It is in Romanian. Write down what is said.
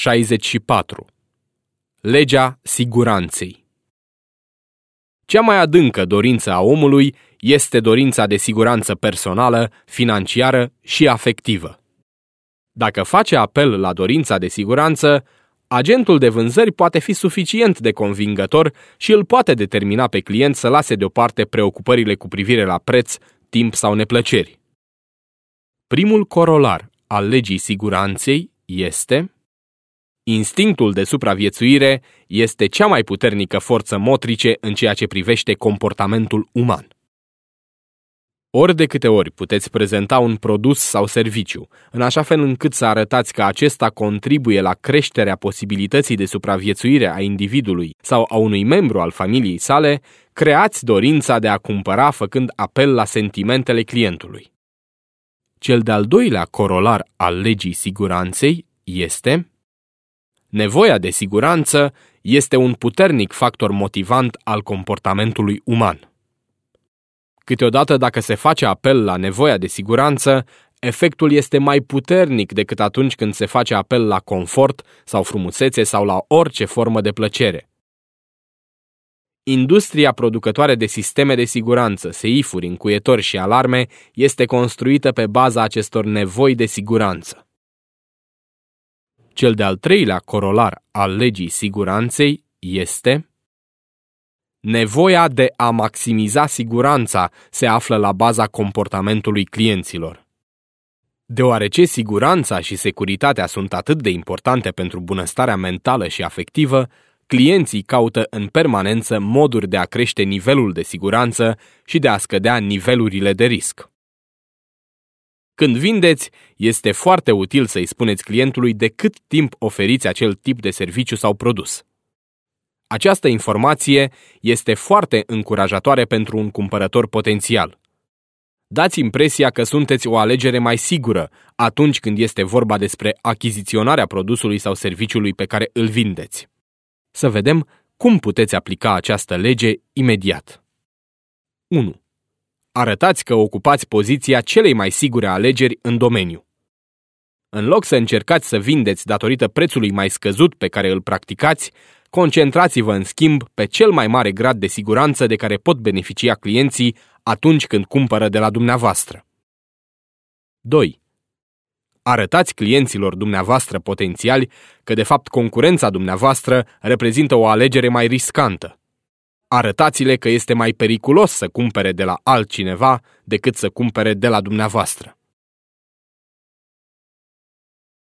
64. Legea siguranței Cea mai adâncă dorință a omului este dorința de siguranță personală, financiară și afectivă. Dacă face apel la dorința de siguranță, agentul de vânzări poate fi suficient de convingător și îl poate determina pe client să lase deoparte preocupările cu privire la preț, timp sau neplăceri. Primul corolar al legii siguranței este Instinctul de supraviețuire este cea mai puternică forță motrice în ceea ce privește comportamentul uman. Ori de câte ori puteți prezenta un produs sau serviciu, în așa fel încât să arătați că acesta contribuie la creșterea posibilității de supraviețuire a individului sau a unui membru al familiei sale, creați dorința de a cumpăra făcând apel la sentimentele clientului. Cel de-al doilea corolar al legii siguranței este Nevoia de siguranță este un puternic factor motivant al comportamentului uman. Câteodată, dacă se face apel la nevoia de siguranță, efectul este mai puternic decât atunci când se face apel la confort sau frumusețe sau la orice formă de plăcere. Industria producătoare de sisteme de siguranță, seifuri, încuietori și alarme este construită pe baza acestor nevoi de siguranță. Cel de-al treilea corolar al legii siguranței este Nevoia de a maximiza siguranța se află la baza comportamentului clienților. Deoarece siguranța și securitatea sunt atât de importante pentru bunăstarea mentală și afectivă, clienții caută în permanență moduri de a crește nivelul de siguranță și de a scădea nivelurile de risc. Când vindeți, este foarte util să-i spuneți clientului de cât timp oferiți acel tip de serviciu sau produs. Această informație este foarte încurajatoare pentru un cumpărător potențial. Dați impresia că sunteți o alegere mai sigură atunci când este vorba despre achiziționarea produsului sau serviciului pe care îl vindeți. Să vedem cum puteți aplica această lege imediat. 1. Arătați că ocupați poziția celei mai sigure alegeri în domeniu. În loc să încercați să vindeți datorită prețului mai scăzut pe care îl practicați, concentrați-vă în schimb pe cel mai mare grad de siguranță de care pot beneficia clienții atunci când cumpără de la dumneavoastră. 2. Arătați clienților dumneavoastră potențiali că de fapt concurența dumneavoastră reprezintă o alegere mai riscantă. Arătați-le că este mai periculos să cumpere de la altcineva decât să cumpere de la dumneavoastră.